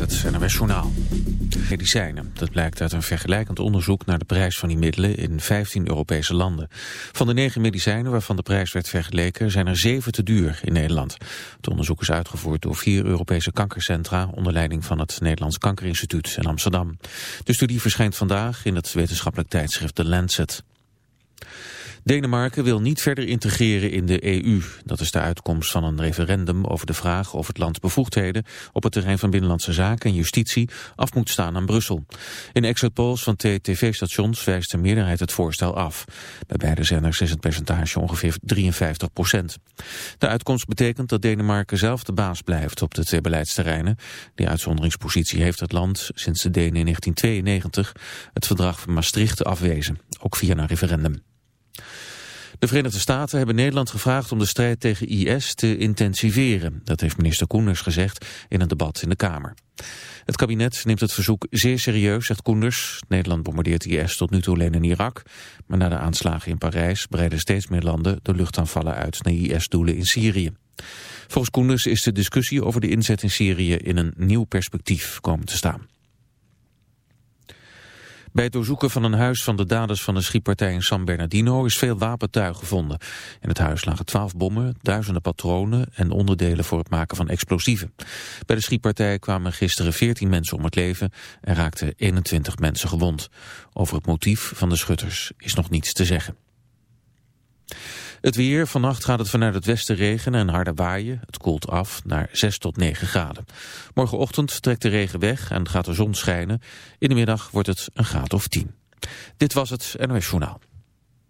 het NRS Journaal. Medicijnen. Dat blijkt uit een vergelijkend onderzoek naar de prijs van die middelen in 15 Europese landen. Van de negen medicijnen waarvan de prijs werd vergeleken zijn er zeven te duur in Nederland. Het onderzoek is uitgevoerd door vier Europese kankercentra onder leiding van het Nederlands Kankerinstituut in Amsterdam. De studie verschijnt vandaag in het wetenschappelijk tijdschrift The Lancet. Denemarken wil niet verder integreren in de EU. Dat is de uitkomst van een referendum over de vraag of het land bevoegdheden op het terrein van Binnenlandse Zaken en Justitie af moet staan aan Brussel. In exit polls van tv-stations wijst de meerderheid het voorstel af. Bij beide zenders is het percentage ongeveer 53 procent. De uitkomst betekent dat Denemarken zelf de baas blijft op de twee beleidsterreinen. Die uitzonderingspositie heeft het land sinds de Denen in 1992 het verdrag van Maastricht afwezen, ook via een referendum. De Verenigde Staten hebben Nederland gevraagd om de strijd tegen IS te intensiveren. Dat heeft minister Koenders gezegd in een debat in de Kamer. Het kabinet neemt het verzoek zeer serieus, zegt Koenders. Nederland bombardeert IS tot nu toe alleen in Irak. Maar na de aanslagen in Parijs breiden steeds meer landen de luchtaanvallen uit naar IS-doelen in Syrië. Volgens Koenders is de discussie over de inzet in Syrië in een nieuw perspectief komen te staan. Bij het doorzoeken van een huis van de daders van de schietpartij in San Bernardino is veel wapentuig gevonden. In het huis lagen twaalf bommen, duizenden patronen en onderdelen voor het maken van explosieven. Bij de schietpartij kwamen gisteren 14 mensen om het leven en raakten 21 mensen gewond. Over het motief van de schutters is nog niets te zeggen. Het weer, vannacht gaat het vanuit het westen regenen en harde waaien. Het koelt af naar 6 tot 9 graden. Morgenochtend trekt de regen weg en gaat de zon schijnen. In de middag wordt het een graad of 10. Dit was het NOS Journaal.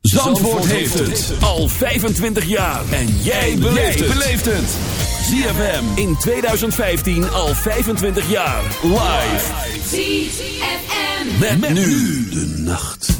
Zandvoort, heeft het al 25 jaar. En jij beleeft het. ZFM in 2015 al 25 jaar. Live. ZFM. met nu de nacht.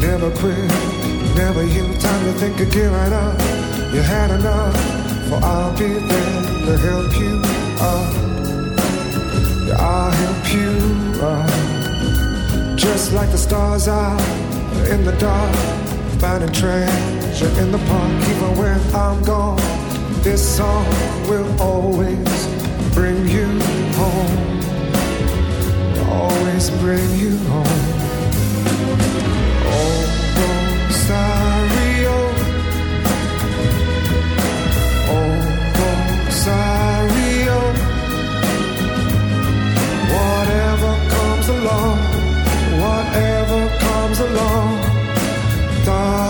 Never quit, never you. Time to think of giving up. You had enough, for I'll be there to help you up. Yeah, I'll help you up. Just like the stars are in the dark, finding treasure in the park. Even when I'm gone, this song will always bring you home always bring you home. Whatever comes along, darling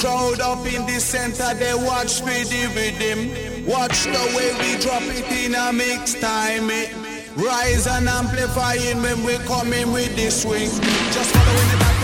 Crowd up in the center, they watch the rhythm. Watch the way we drop it in a mix time. It rise and amplifying when we come in with the swing. Just following the pattern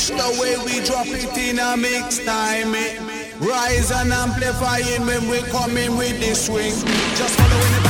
Watch the way we drop it in a mix time. It rise and amplifying when we coming with the swing. Just following the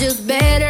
just better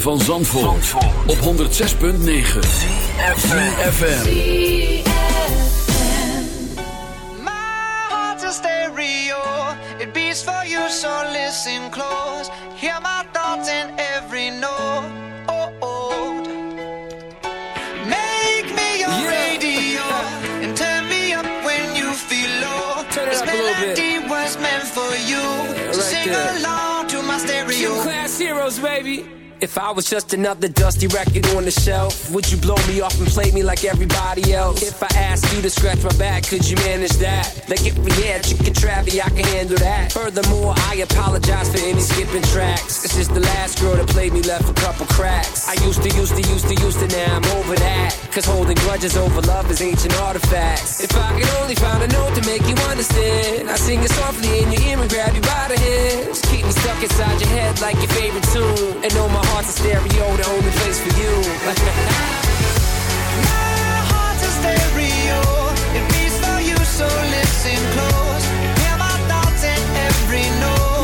van Zandvoort, op 106.9 CFFM My heart's a stereo. It beats for you so listen close. Hear my thoughts in every note. Oh, oh. Make me your yeah. radio And turn me up when you feel low. This melody was meant for you. Sing along to my stereo. Two class heroes baby. If I was just another dusty record on the shelf, would you blow me off and play me like everybody else? If I asked you to scratch my back, could you manage that? Like if we had chicken Travie, I can handle that. Furthermore, I apologize for any skipping tracks. It's just the last girl that played me left a couple cracks. I used to, used to, used to, used to, now I'm over that. Cause holding grudges over love is ancient artifacts. If I could only find a note to make you understand, I sing it softly in your ear and grab you by the hands. Keep me stuck inside your head like your favorite tune. And know my heart's a stereo, the only place for you. My heart's a stereo. It beats for you, so listen close. Hear my thoughts in every note.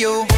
My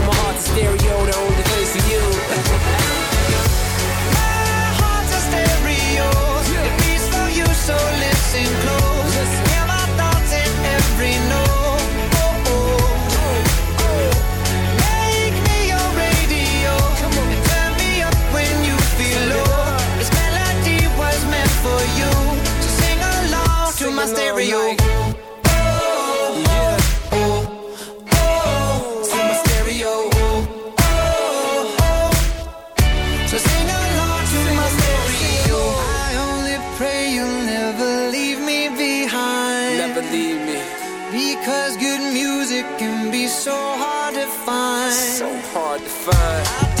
my heart's stereo, the only place for you. music can be so hard to find. So hard to find.